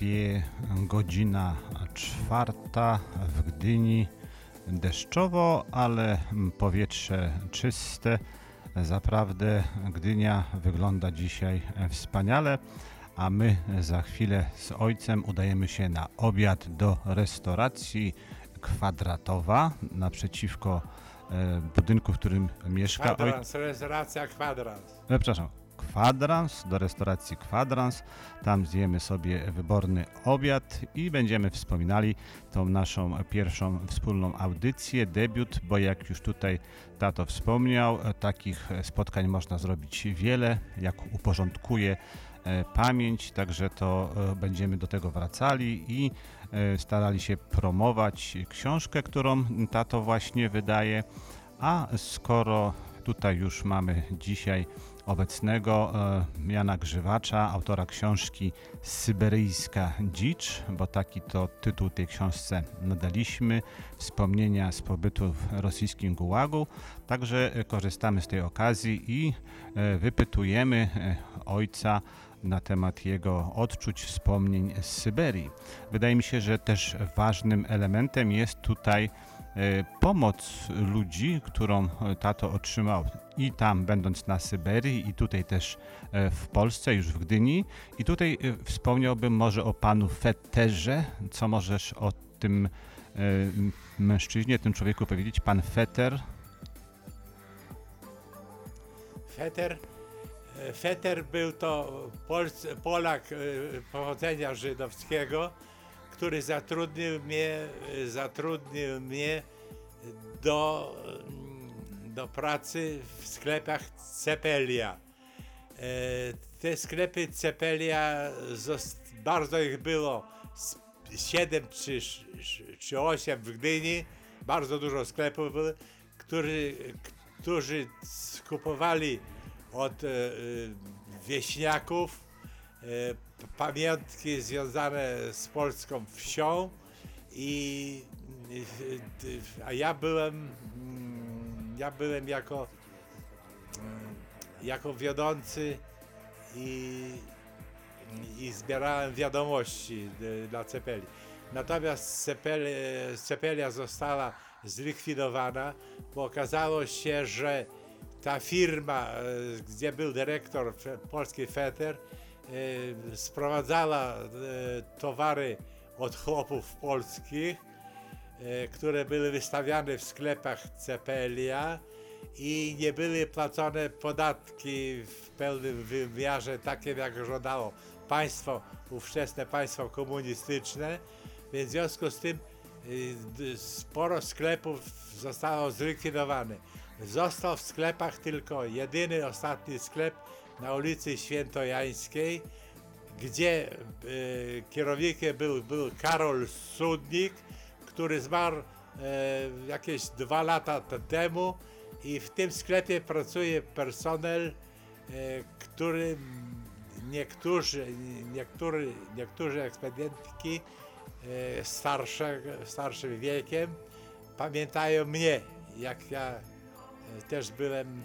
Prawie godzina czwarta w Gdyni. Deszczowo, ale powietrze czyste. Zaprawdę Gdynia wygląda dzisiaj wspaniale, a my za chwilę z ojcem udajemy się na obiad do restauracji kwadratowa naprzeciwko e, budynku, w którym mieszka. Kwadrans, restauracja kwadrans. E, przepraszam, kwadrans, do restauracji kwadrans. Tam zjemy sobie wyborny obiad i będziemy wspominali tą naszą pierwszą wspólną audycję, debiut, bo jak już tutaj tato wspomniał, takich spotkań można zrobić wiele, jak uporządkuje e, pamięć, także to e, będziemy do tego wracali i e, starali się promować książkę, którą tato właśnie wydaje. A skoro tutaj już mamy dzisiaj obecnego e, Jana Grzywacza, autora książki Syberyjska Dzicz, bo taki to tytuł tej książce nadaliśmy, wspomnienia z pobytu w rosyjskim Gułagu. Także e, korzystamy z tej okazji i e, wypytujemy ojca na temat jego odczuć, wspomnień z Syberii. Wydaje mi się, że też ważnym elementem jest tutaj pomoc ludzi, którą e, tato otrzymał i tam będąc na Syberii i tutaj też e, w Polsce, już w Gdyni. I tutaj e, wspomniałbym może o panu Feterze, co możesz o tym e, mężczyźnie, tym człowieku powiedzieć, pan Feter. Feter, e, Feter był to Polak e, pochodzenia żydowskiego, który zatrudnił mnie, zatrudnił mnie do, mm, do pracy w sklepach Cepelia. E, Te sklepy Cepelia, bardzo ich było, z 7 czy, czy 8 w Gdyni, bardzo dużo sklepów było, którzy, którzy skupowali od e, e, wieśniaków pamiątki związane z polską wsią i e, a ja byłem mm, ja byłem jako mm, jako wiodący i, i zbierałem wiadomości e, dla Cepeli. Natomiast Cepel, e, Cepelia została zlikwidowana, bo okazało się, że ta firma, e, gdzie był dyrektor polski Feter, e, sprowadzała e, towary od chłopów polskich, e, które były wystawiane w sklepach Cepelia i nie były płacone podatki w pełnym wymiarze, takie jak żądało państwo, ówczesne państwo komunistyczne, więc w związku z tym sporo sklepów zostało zlikwidowanych. Został w sklepach tylko jedyny ostatni sklep na ulicy Świętojańskiej, gdzie y, kierownikiem był, był Karol Sudnik, który zmarł e, jakieś dwa lata temu. I w tym sklepie pracuje personel, e, który niektórzy, niektóry, niektórzy ekspedientki starsze, starszym wiekiem pamiętają mnie, jak ja też byłem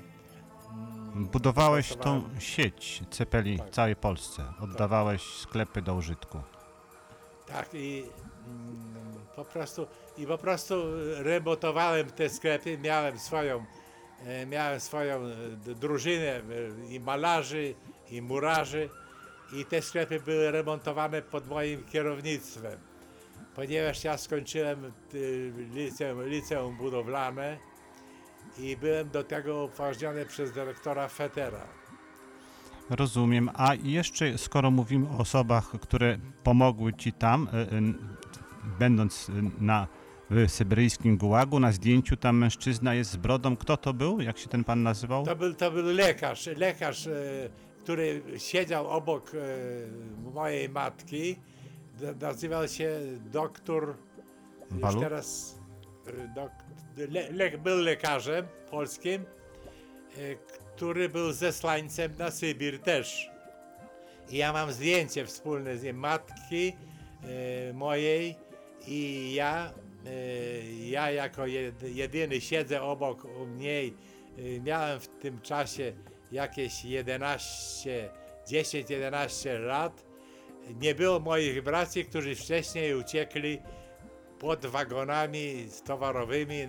Budowałeś tą sieć cepeli w całej Polsce. Oddawałeś sklepy do użytku. Tak i mm, po prostu i po prostu remontowałem te sklepy, miałem swoją e, miałem swoją e, drużynę e, i malarzy i murarzy i te sklepy były remontowane pod moim kierownictwem. Ponieważ ja skończyłem liceum, liceum budowlane i byłem do tego upoważniony przez dyrektora Fetera. Rozumiem. A jeszcze, skoro mówimy o osobach, które pomogły ci tam, e, e, będąc na syberyjskim gułagu, na zdjęciu tam mężczyzna jest z brodą. Kto to był? Jak się ten pan nazywał? To był, to był lekarz, lekarz, e, który siedział obok mojej matki. Nazywał się doktor. Już Walu? teraz le, le, był lekarzem polskim, e, który był zesłańcem na Sybir też. I ja mam zdjęcie wspólne z nim matki e, mojej i ja. E, ja jako jed, jedyny siedzę obok niej. Miałem w tym czasie jakieś 11, 10-11 lat. Nie było moich braci, którzy wcześniej uciekli pod wagonami towarowymi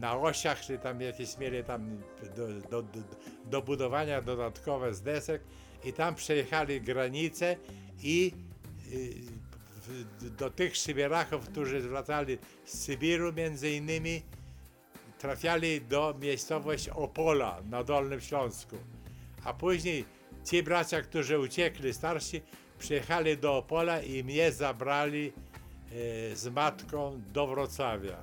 na osiach, czy tam jakieś mieli tam do, do, do, do budowania dodatkowe z desek i tam przejechali granicę i y, do tych Sybiraków, którzy wracali z Sybiru między innymi trafiali do miejscowości Opola na Dolnym Śląsku. A później ci bracia, którzy uciekli, starsi, przyjechali do Opola i mnie zabrali z matką do Wrocławia.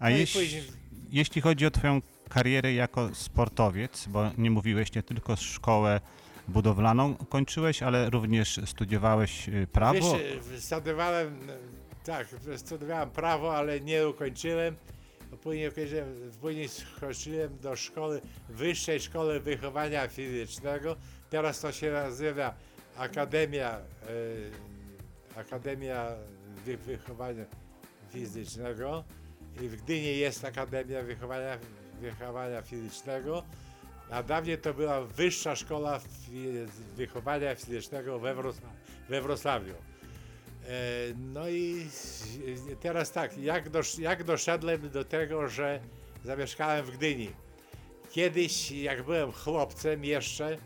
A no i jeśli, później- jeśli chodzi o twoją karierę jako sportowiec, bo nie mówiłeś, nie tylko szkołę budowlaną kończyłeś, ale również studiowałeś y, prawo. Wiesz, studiowałem, tak, studiowałem prawo, ale nie ukończyłem. Później, później skończyłem do szkoły, Wyższej Szkoły Wychowania Fizycznego. Teraz to się nazywa Akademia, e, Akademia Wychowania Fizycznego. I w Gdyni jest Akademia Wychowania, Wychowania Fizycznego. A dawniej to była Wyższa Szkoła Wychowania Fizycznego we, we Wrocławiu. E, No i teraz tak, jak, dosz, jak doszedłem do tego, że zamieszkałem w Gdyni. Kiedyś, jak byłem chłopcem jeszcze, e,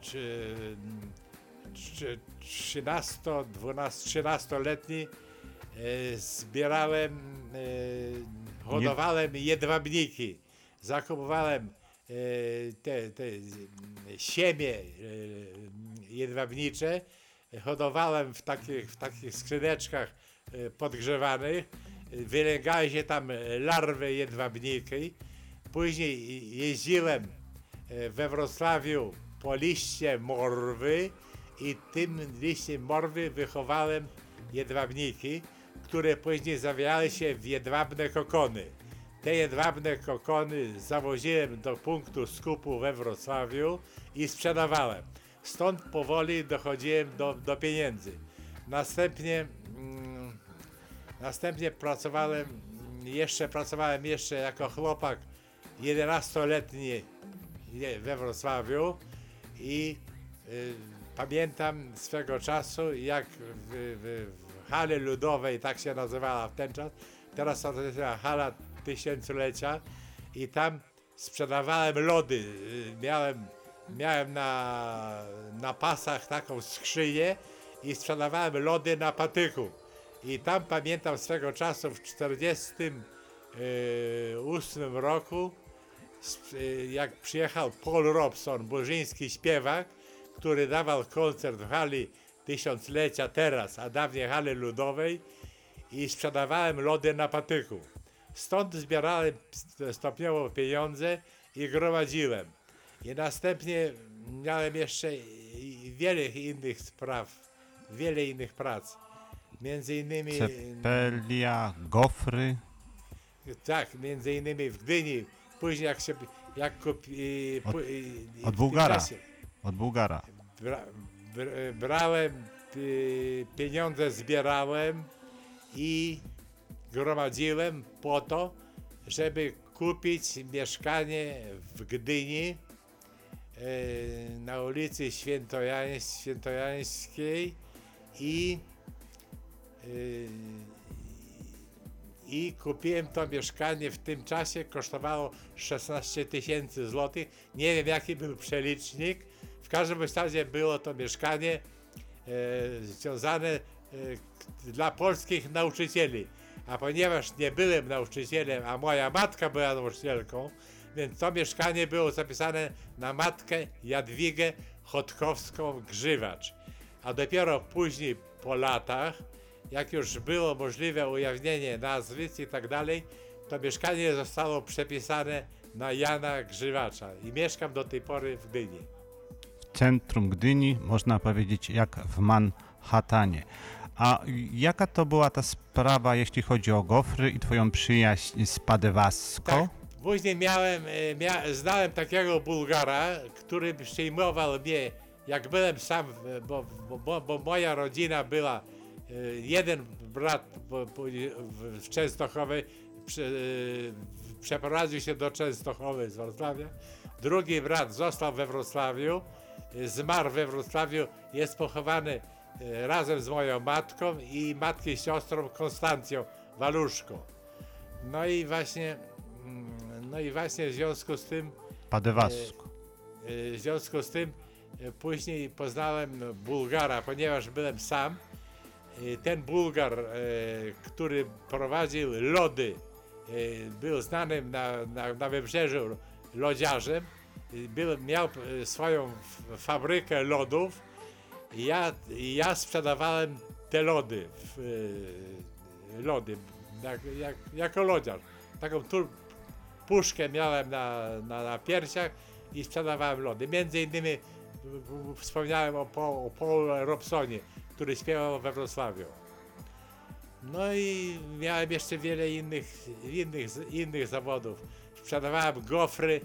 czy 13, 12, 13-letni, e, zbierałem, e, hodowałem jedwabniki, zakupowałem e, te, te siemię e, jedwabnicze, hodowałem w takich, w takich skrzyneczkach podgrzewanych, wylęgały się tam larwy jedwabniki, później jeździłem we Wrocławiu po liście morwy i tym liście morwy wychowałem jedwabniki, które później zawijały się w jedwabne kokony. Te jedwabne kokony zawoziłem do punktu skupu we Wrocławiu i sprzedawałem. Stąd powoli dochodziłem do, do pieniędzy. Następnie, mm, następnie pracowałem, jeszcze pracowałem jeszcze jako chłopak 11-letni je- we Wrocławiu i y, pamiętam swego czasu, jak w, w, w hali ludowej, tak się nazywała w ten czas, teraz to nazywa hala tysiąclecia i tam sprzedawałem lody. Miałem, miałem na, na pasach taką skrzynię i sprzedawałem lody na patyku. I tam pamiętam swego czasu w 1948 roku sp- y, jak przyjechał Paul Robson, burzyński śpiewak, który dawał koncert w hali tysiąclecia teraz, a dawniej hali ludowej i sprzedawałem lody na patyku. Stąd zbierałem st- stopniowo pieniądze i gromadziłem. I następnie miałem jeszcze wiele innych spraw, wiele innych prac. Między innymi Cepelia, gofry. tak, między innymi w Gdyni. Później jak się jak kupi, Od- od Bułgara. czasie Od Bułgara. Bra, br, brałem y, pieniądze, zbierałem i gromadziłem po to, żeby kupić mieszkanie w Gdyni e, na ulicy Świętojańs, Świętojańskiej i y, i kupiłem to mieszkanie w tym czasie, kosztowało 16 tysięcy złotych. Nie wiem jaki był przelicznik. W każdym razie było to mieszkanie e, związane e, dla polskich nauczycieli. A ponieważ nie byłem nauczycielem, a moja matka była nauczycielką, więc to mieszkanie było zapisane na matkę Jadwigę Chodkowską-Grzywacz. A dopiero później, po latach, jak już było możliwe ujawnienie nazwisk i tak dalej, to mieszkanie zostało przepisane na Jana Grzywacza i mieszkam do tej pory w Gdyni. Centrum Gdyni, można powiedzieć, jak w Manhattanie. A jaka to była ta sprawa, jeśli chodzi o gofry i twoją przyjaźń z Padewasco? Tak. Później miałem, e, mia, znałem takiego Bułgara, który przyjmował mnie, jak byłem sam, e, bo, bo- bo, moja rodzina była, e, jeden brat po- w- Częstochowie prze, e, przeprowadził się do Częstochowy z Wrocławia, drugi brat został we Wrocławiu, e, zmarł we Wrocławiu, jest pochowany e, razem z moją matką i matki siostrą Konstancją Waluszką. No i właśnie, mm, no i właśnie w związku z tym, Padewasco. e, w związku z tym e, później poznałem Bułgara, ponieważ byłem sam. E, Ten Bułgar, e, który prowadził lody, e, był znanym na, na, na wybrzeżu lodziarzem. Był, miał e, swoją fabrykę lodów i ja, ja sprzedawałem te lody, e, lody, jak, jak, jako lodziarz. Taką tu, puszkę miałem na, na, na piersiach i sprzedawałem lody. Między innymi wspomniałem o, Paul, o Paul Robsonie, który śpiewał we Wrocławiu. No i miałem jeszcze wiele innych, innych, innych zawodów. Sprzedawałem gofry, y,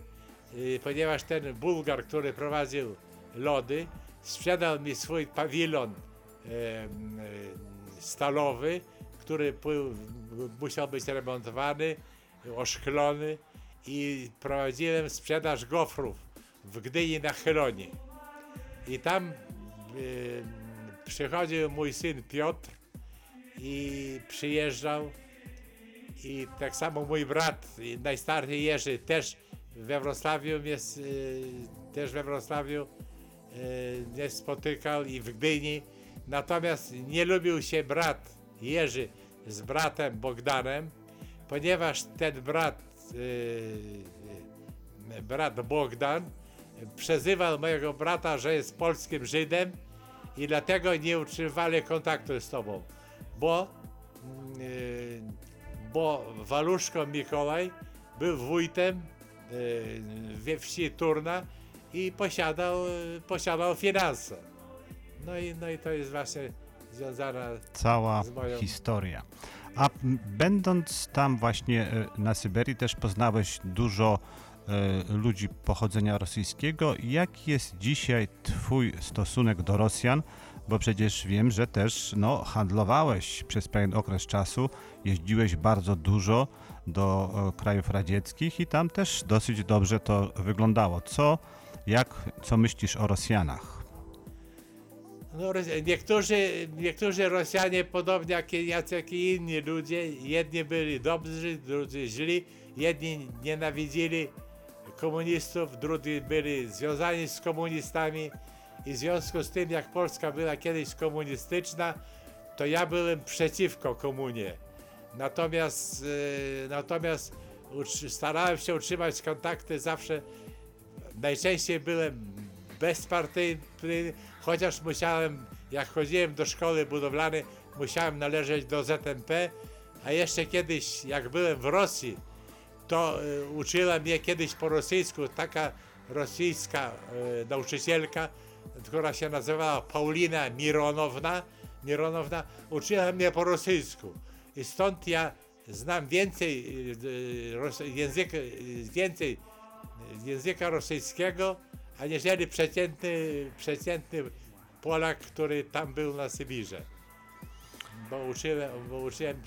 ponieważ ten Bułgar, który prowadził lody, sprzedał mi swój pawilon stalowy, który musiał być remontowany, oszklony i prowadziłem sprzedaż gofrów w Gdyni na Chylonie. I tam przychodził mój syn Piotr i przyjeżdżał i tak samo mój brat, najstarszy Jerzy, też we Wrocławiu mnie, y, też we Wrocławiu y, mnie spotykał i w Gdyni. Natomiast nie lubił się brat Jerzy z bratem Bogdanem, ponieważ ten brat, y, brat Bogdan, przezywał mojego brata, że jest polskim Żydem i dlatego nie utrzymywali kontaktu z tobą, bo, bo Waluszko Mikołaj był wójtem we wsi Turna i posiadał, y, posiadał finanse. No i, no i to jest właśnie związane Cała moją- historia. A będąc tam właśnie e, na Syberii też poznałeś dużo e, ludzi pochodzenia rosyjskiego. Jaki jest dzisiaj twój stosunek do Rosjan? Bo przecież wiem, że też no, handlowałeś przez pewien okres czasu, jeździłeś bardzo dużo do e, krajów radzieckich i tam też dosyć dobrze to wyglądało. Co, jak, co myślisz o Rosjanach? No, niektórzy, niektórzy Rosjanie, podobnie jak, jak i inni ludzie, jedni byli dobrzy, drudzy źli, jedni nienawidzili komunistów, drudzy byli związani z komunistami i w związku z tym, jak Polska była kiedyś komunistyczna, to ja byłem przeciwko komunie. Natomiast, e, natomiast starałem się utrzymać kontakty zawsze najczęściej byłem bezpartyjny, chociaż musiałem, jak chodziłem do szkoły budowlanej, musiałem należeć do ZNP, a jeszcze kiedyś, jak byłem w Rosji, to y, uczyła mnie kiedyś po rosyjsku taka rosyjska y, nauczycielka, która się nazywała Paulina Mironowna, Mironowna, uczyła mnie po rosyjsku. I stąd ja znam więcej y, y, języka, y, więcej języka rosyjskiego, aniżeli przeciętny, przeciętny Polak, który tam był na Sybirze. Bo uczyłem, bo uczyłem,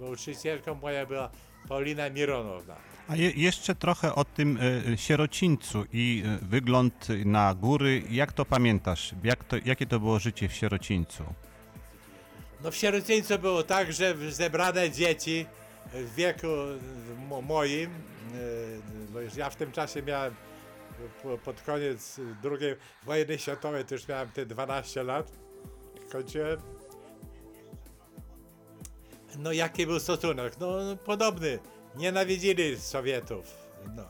bo uczycielką moja była Paulina Mironowna. A je, jeszcze trochę o tym e, sierocińcu i e, wygląd na góry. Jak to pamiętasz? Jak to, jakie to było życie w sierocińcu? No w sierocińcu było tak, że zebrane dzieci w wieku mo- moim, e, bo już ja w tym czasie miałem po- pod koniec II wojny światowej, to już miałem te 12 lat, kończyłem. No jaki był stosunek? No podobny. Nienawidzili Sowietów. No.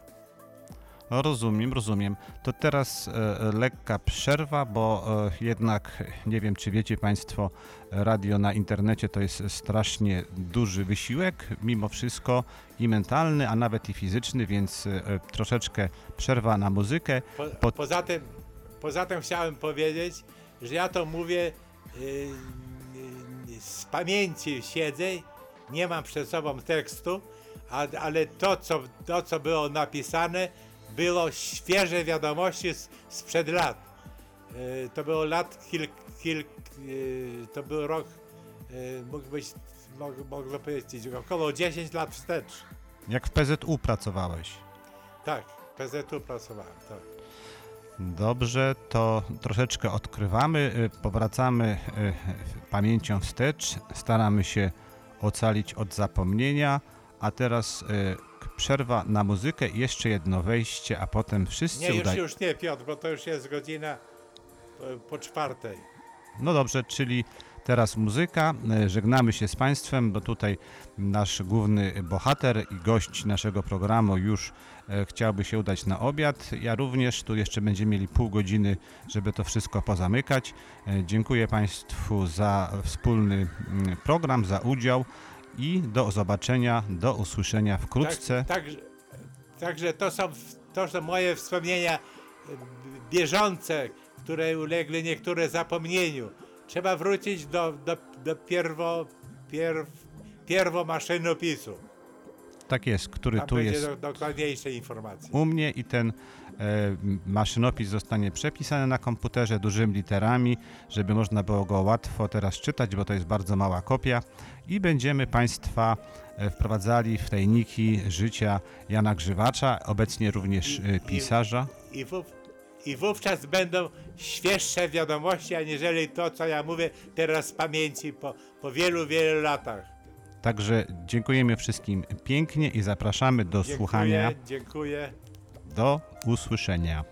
No, rozumiem, rozumiem. To teraz e, lekka przerwa, bo e, jednak nie wiem, czy wiecie Państwo, radio na internecie to jest strasznie duży wysiłek, mimo wszystko i mentalny, a nawet i fizyczny, więc e, troszeczkę przerwa na muzykę. Po, Po- poza, tym, poza tym chciałem powiedzieć, że ja to mówię yy, yy, z pamięci siedzę, nie mam przed sobą tekstu, a, ale to co, to, co było napisane, było świeże wiadomości z, sprzed lat. Yy, to było lat kilk, kilk yy, to był rok, yy, mógł być, mógł, mogę powiedzieć, około 10 lat wstecz. Jak w PZU pracowałeś? Tak, w PZU pracowałem, tak. Dobrze, to troszeczkę odkrywamy, y, powracamy y, pamięcią wstecz, staramy się ocalić od zapomnienia, a teraz k- przerwa na muzykę jeszcze jedno wejście, a potem wszyscy Nie, już, już nie, Piotr, bo to już jest godzina po, po czwartej. No dobrze, czyli teraz muzyka. E, Żegnamy się z Państwem, bo tutaj nasz główny bohater i gość naszego programu już e, chciałby się udać na obiad. Ja również, tu jeszcze będziemy mieli pół godziny, żeby to wszystko pozamykać. E, Dziękuję Państwu za wspólny mm, program, za udział i do zobaczenia, do usłyszenia wkrótce. Tak, także, także to, są, to są moje wspomnienia bieżące, które uległy niektóre zapomnieniu. Trzeba wrócić do, do, do pierwo, pierw, pierwo maszynopisu. Tak jest, który Tam tu jest do, dokładniejsze informacje. u mnie i ten maszynopis zostanie przepisany na komputerze dużymi literami, żeby można było go łatwo teraz czytać, bo to jest bardzo mała kopia i będziemy Państwa e, wprowadzali w tajniki życia Jana Grzywacza, obecnie również e, pisarza. I, wów, I wówczas będą świeższe wiadomości, aniżeli to, co ja mówię teraz z pamięci po, po wielu, wielu latach. Także dziękujemy wszystkim pięknie i zapraszamy do Dziękuję, słuchania, dziękuję. Do usłyszenia.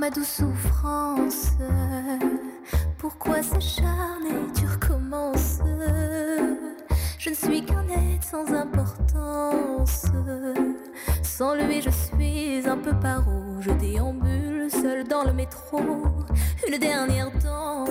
ma douce souffrance, pourquoi s'acharner, tu recommences Je ne suis qu'un être sans importance. Sans lui, je suis un peu paro, je déambule seul dans le métro. Une dernière danse.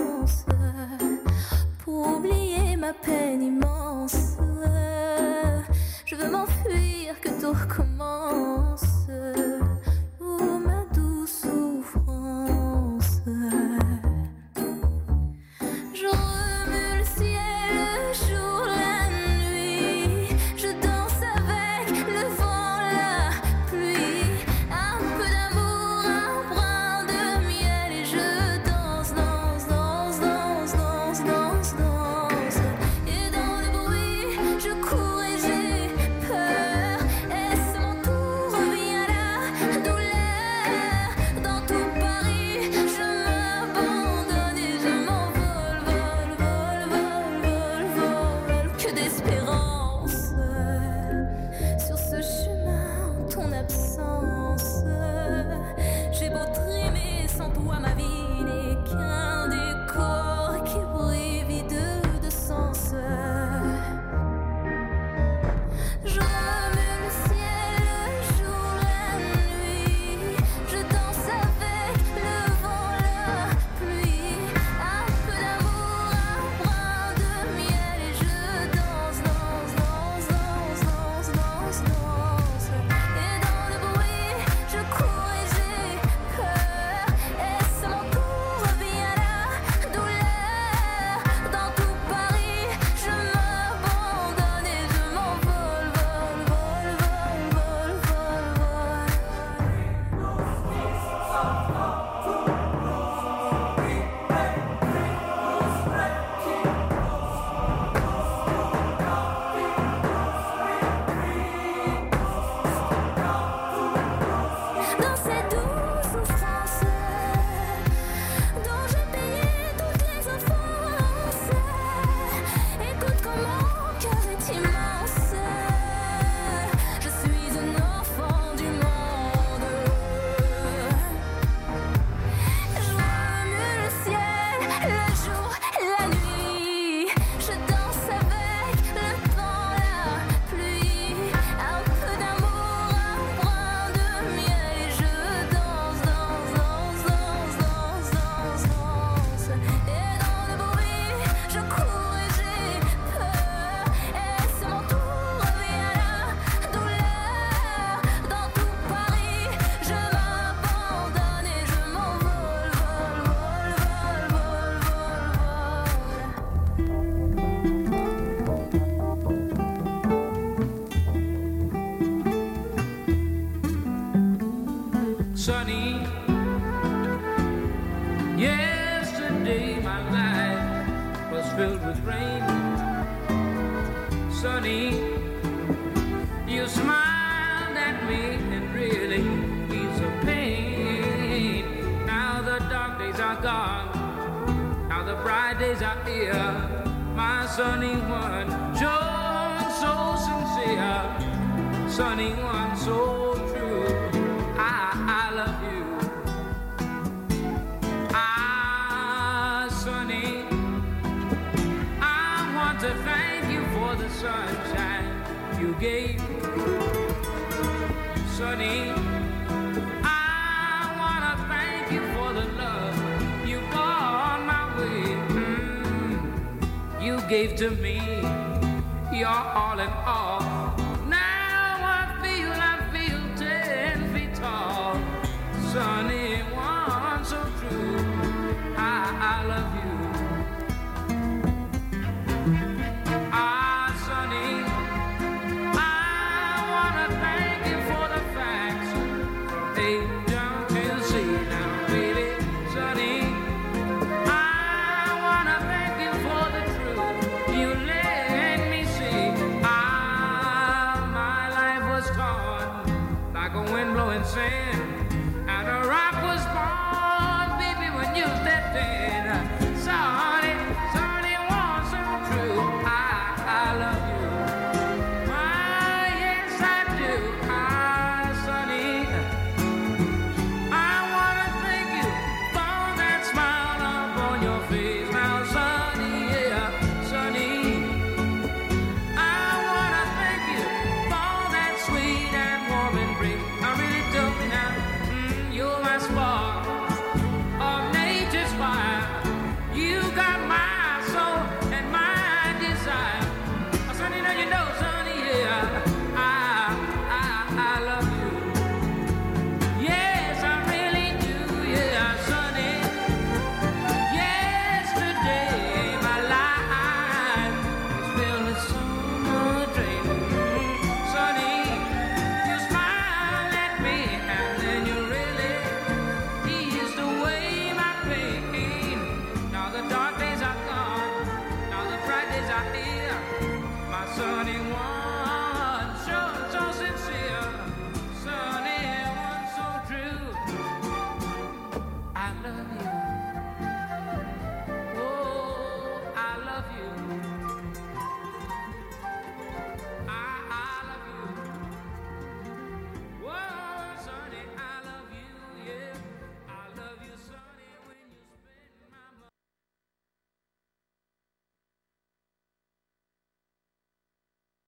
sunny. I wanna thank you for the love you brought my way. Mm. You gave to me your all in all.